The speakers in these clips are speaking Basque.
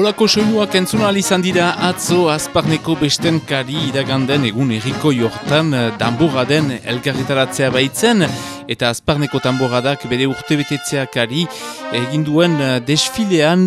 Olako soinuak entzuna izan dira atzo azparneko bestenkari idaganden egun erriko jortan eh, danboga den elgarritaratzea baitzen eta azparneko tamboradak bere urtebetetzeakari egin duen eh, desfilean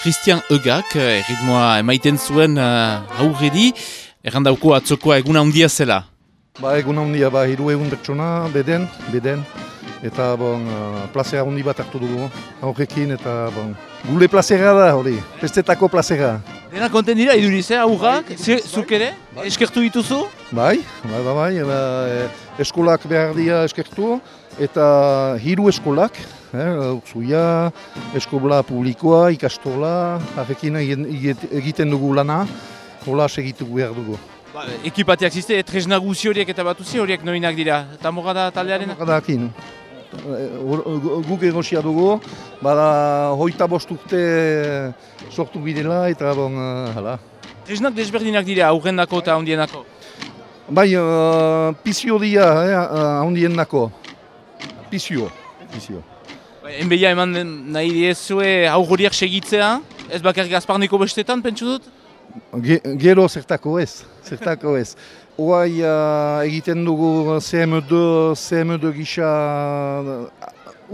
Christian Egak eh, erritmoa emaiten zuen aurredi errandauko atzokoa eguna handia zela. Ba eguna handia, ba hiru egun bertsona, beden, beden, eta bon, plazera handi bat hartu dugu aurrekin eta bon, Gule plazera da, hori, pestetako plazera. Dena konten dira, iduriz, eh, aurrak, zuk ere, bai. eskertu dituzu? Bai, bai, bai, bai, e, eskolak behar dira eskertu, eta hiru eskolak, eh, zuia, eskola publikoa, ikastola, harrekin egiten dugu lana, hola segitu behar dugu. Ba, ekipatiak ziste, tresna guzi horiek eta batuzi horiek noinak dira, eta mogada taldearen? Mogada akin. Guk egosia dugu, bada hoita bost urte sortu bidela eta bon, hala. Tresnak desberdinak dira aurrendako eta ahondienako? Bai, uh, pizio dira eh, ahondienako. Pizio, pizio. Enbeia eman nahi diezue aurroriak segitzea, ez bakar gazparneko bestetan, pentsu dut? Gero zertako ez, zertako ez. Oai uh, egiten dugu CM2, CM2 gisa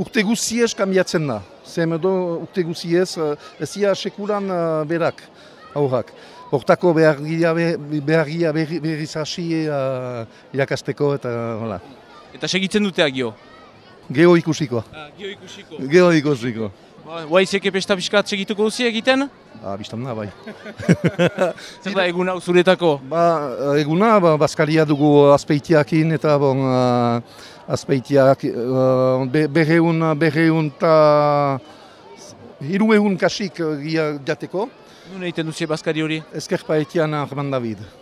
urte guziez kambiatzen da. CM2 urte guziez, uh, ez ia sekuran uh, berak, aurrak. Hortako behargia behargia berriz hasi uh, irakasteko eta hola. Eta segitzen dute agio? Geo ikusiko. Ah, geo ikusiko. Geo ikusiko. Guaizek epesta piskat segituko duzi egiten? Ah, biztan da, bai. Zer da eguna zuretako? Ba, eguna, ba, bazkaria dugu azpeitiakin eta bon, uh, azpeitiak uh, be, berreun, berreun eta hiru kasik gia jateko. Nuna egiten duzi bazkari hori? Ezker paetian Arman David.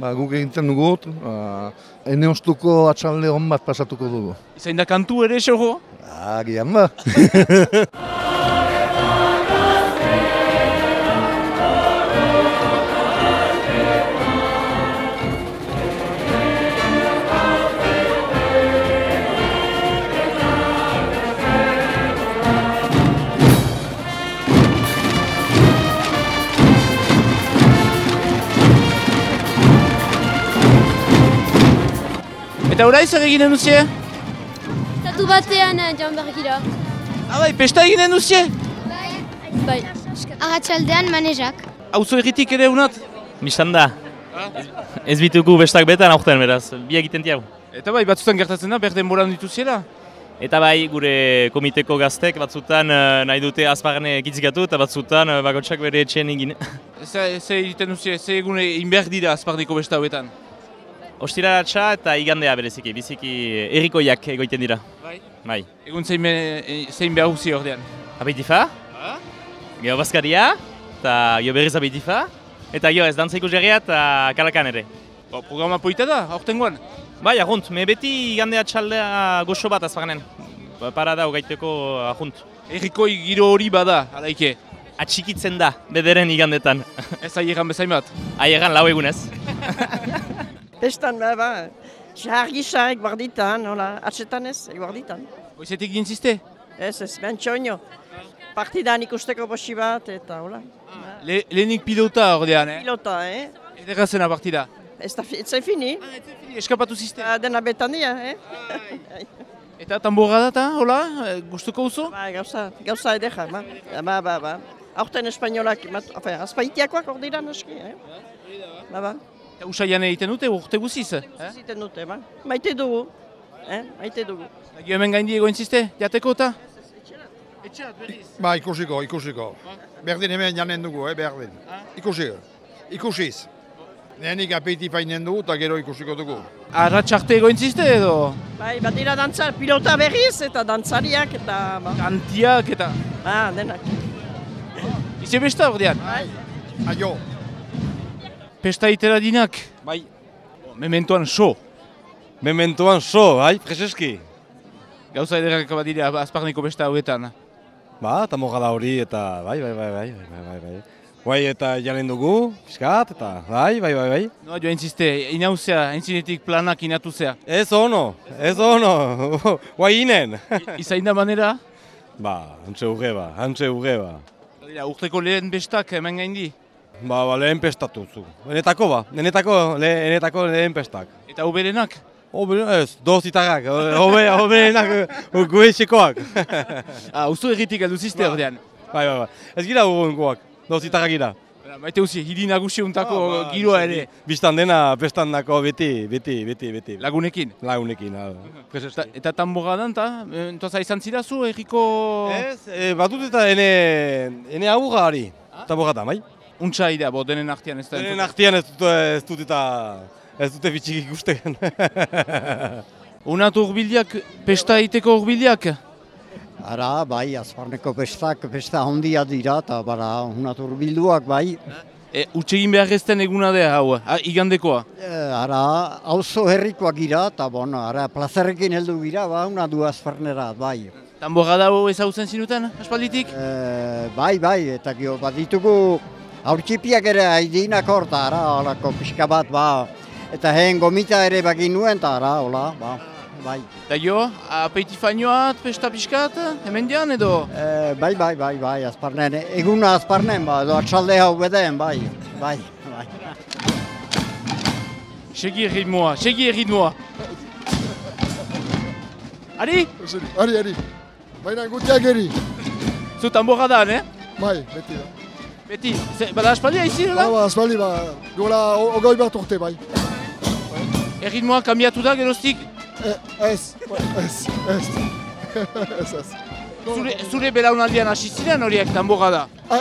Ba, guk egiten dugu, uh, ene ostuko atxalde hon bat pasatuko dugu. Izain da kantu ere, xogo? Ah, gian ba. Eta horai zer eginen duzie? Estatu batean eh, joan behar gira. Ah bai, pesta eginen duzie? Bai. Bai. Arratxaldean manezak. Hauzo egitik ere unat? Mistan da. Ez bitugu bestak betan aurten beraz, bi egiten diago. Eta bai, batzutan gertatzen da, berden moran dituziela? Eta bai, gure komiteko gaztek batzutan uh, nahi dute azparne ekitzikatu eta batzutan uh, bagotxak bere etxen egin. Zer egiten duzie, zer egune inber dira azparneko besta hauetan? Ostiraratxa eta igandea bereziki, biziki errikoiak egoiten dira. Bai? Bai. Egun zein, be, zein behar guzi ordean? Abeitifa? Ha? Geo Baskaria, eta gio berriz abeitifa. Eta gio ez dantza ikusgerria eta kalakan ere. Ba, programa poita da, aurten guan? Bai, ahunt, me beti igandea txaldea goxo bat azpaganen. Ba, Parada hogaiteko ahunt. Errikoi giro hori bada, alaike? Atxikitzen da, bederen igandetan. Ez aiegan bezain bat? Aiegan lau egunez. Pestan, ba, ba, jargisa eguarditan, hola, atxetan ez, eguarditan. Goizetik gintziste? Ez, ez, ben txoino. Partidan ikusteko bosi bat, eta hola. Le, lehenik pilota ordean, eh? Pilota, eh? Eta zena partida? Ez da, ez fini. Ah, ez fini, eskapatu ziste? Ah, dena betan dira, eh? Eta tambora da, hola, gustuko uzu? Ba, gauza, gauza edera, ba. Ba, ba, ba. Aurten espainolak, azpaitiakoak hor dira noski, eh? Ba, ba. Eta usaian egiten dute, urte guziz? Eh? Egiten dute, ba. Maite dugu. Eh? Maite dugu. Gio hemen gaindi egoen ziste, jateko eta? Etxerat, berriz? Ba, ikusiko, ikusiko. Berdin hemen janen dugu, eh, berdin. Ikusi, ikusiz. Nehenik apeti fainen dugu eta gero ikusiko dugu. Arratxarte egoen ziste edo? Bai, bat dira dantzar, pilota berriz eta dantzariak eta... Ba. Kantiak eta... Ba, denak. Ize besta ordean? Bai. Aio. Pesta itera dinak? Bai. Mementoan so. Mementoan so, bai, preseski. Gauza ederrak bat dira azparneko besta hauetan. Ba, eta mogada hori eta bai, bai, bai, bai, bai, bai, bai. Bai, eta jalen dugu, fiskat, eta bai, bai, bai, bai. No, joa inziste, inauzea, entzinetik planak inatuzea. Ez ono, ez ono, bai inen. Izain da manera? Ba, hantxe urre ba, hantxe urre ba. Urteko lehen bestak hemen gaindi. Ba, ba, lehen pestatu zu. Enetako ba, enetako, le, enetako lehen pestak. Eta uberenak? Hobe, ez, doz itarrak, hobe, hoberenak, goetxekoak. Ah, ustu erritik aldu ziste ordean. Bai, bai, bai. Ez gira urunkoak, doz itarrak gira. Maite uzi, hiri nagusi untako Ah, ba, giroa ere. Bistan dena, bestan dako beti, beti, beti, beti. Lagunekin. Lagunekin, ha. Eta, eta tamboradan, eta entoza izan zirazu erriko... Ez, e, batut eta ene, ene aurra hari, eta borratan, bai? Untsa idea, bo, denen artean ez da. Denen artean ez dut, ez dut eta, ez dute bitxik ikusten. Unat urbiliak, pesta egiteko urbiliak? Ara, bai, azparneko pestak, pesta handia dira, eta bara, unat urbilduak, bai. E, Utsegin behar ezten eguna da hau, ah, igandekoa. E, ara, auzo herrikoak gira, eta bon, ara, plazerrekin heldu gira, ba, una du azparnera, bai. Tamborada hau ezautzen zinuten, aspalditik? E, bai, bai, eta gio, bat ditugu, aurtsipiak ere haidinak hor, eta ara, holako pixka bat, ba, eta heen gomita ere bagin nuen, eta ara, hola, ba, bai. Eta jo, apetifainoat, pesta pixkat, hemen dian edo? E, bai, bai, bai, bai, azparnen, eguna azparnen, ba, edo atxalde hau beden, bai, bai, bai. Segi erritmoa, segi erritmoa. Ari, Ari, ari. Baina gutiak eri. zu tamboradan, eh? Bai, beti da. Beti, ze, bada aspaldia izi, Ba, da? ba, azpaldi, ba, gola ogoi bat urte, bai. Erritmoa kambiatu da, geroztik, E, ez, ez, ez. ez, ez. zure, zure belaunaldian hasi ziren horiek tamborada. A,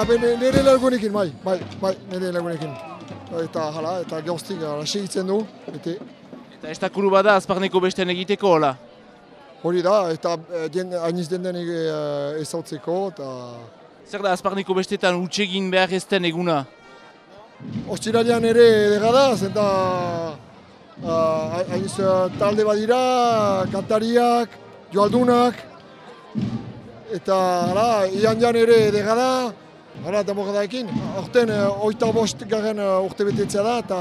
a, be, ne- nire lagunekin, bai, bai, bai, nire lagunekin. Eta hala, eta gauztik hala segitzen du, beti. Eta ez da kuru bada azparneko besten egiteko, hola. Hori da, eta e, den, ainiz den denik e, ezautzeko, eta... Zer da azparneko bestetan utsegin behar ezten eguna? Ostiralian ere edera da, zenta... Eh, talde badira, kantariak, joaldunak, eta hala, ian jan ere edera da, hala, demokadaekin. Horten, uh, oita bost garen uh, urte betetzea da, eta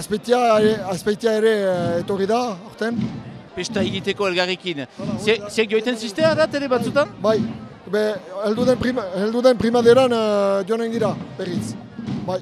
azpeitia, ere- azpeitia ere eh, etorri da, horten. Pesta egiteko elgarrekin. Ziek joiten zistea da, tere batzutan? Bai, be, heldu den, prima, heldu den primaderan uh, joanen gira, berriz. Bai.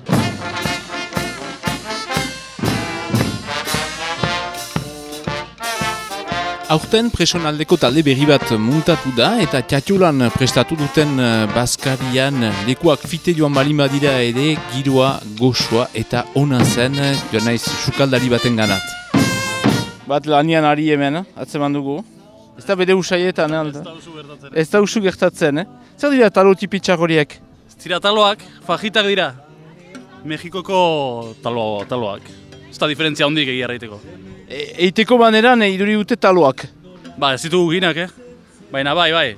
Aurten presonaldeko talde berri bat muntatu da eta txatxulan prestatu duten eh, Baskarian lekuak fite joan balima dira ere giroa, goxoa eta ona zen eh, joan naiz sukaldari baten ganat. Bat lanian ari hemen, eh, atzeman dugu. Ez da bede usaietan, eh, alda? Ez da usu gertatzen, eh? Zer dira talo tipitxak horiek? Ez dira taloak, fajitak dira. Mexikoko talo, taloak. Ez da diferentzia hondik egia erraiteko. E, eiteko baneran eh, iduri dute taloak. Ba, ez ditugu ginak, eh? Baina bai, bai.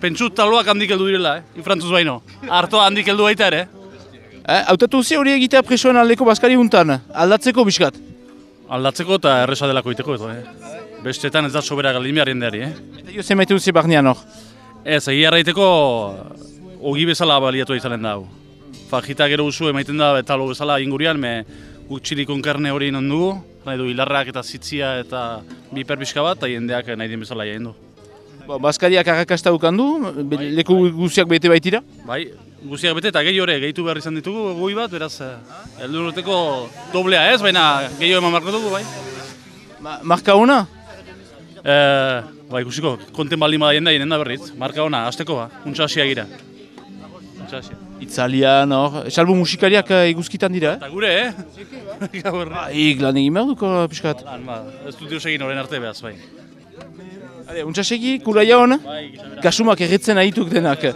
Pentsut taloak handik heldu direla, eh? Infrantzuz baino. Artoa handik heldu baita ere, Eh, hautatu zi hori egitea presoen aldeko Baskari huntan, aldatzeko biskat. Aldatzeko eta erresa delako iteko edo, eh? Bestetan ez da sobera galimiaren deari, eh? Eta jo zenbait duzi barnean hor. Ez, egia erraiteko ogi bezala baliatu izanen da hau. Fajita gero usu emaiten da talo bezala ingurian, me utxilikon karne hori non dugu, nahi du hilarrak eta zitzia eta biper pixka bat, eta jendeak nahi den bezala jaien du. Ba, Baskariak arrakasta ukandu, be- leku guziak bete baitira. Bai, guztiak bete eta gehi ore, gehitu behar izan ditugu goi bat, beraz, eh, heldu urteko doblea ez, baina gehiago eman marko dugu, bai. Ma, marka ona? E, ba, ikusiko, konten baldin bada jendea jenden da berriz, marka ona, azteko ba, untsa hasia gira. Untsa hasia. Itzalian hor, salbu musikariak eh, iguzkitan dira, Eta gure, eh? Gaur, eh? Ik lan egin behar duko piskat. Lan, ba, ez dut deus egin horren arte behaz, bai. Hale, untsa segi, kulaia hona? Bai. Kasumak erretzen ahituk denak.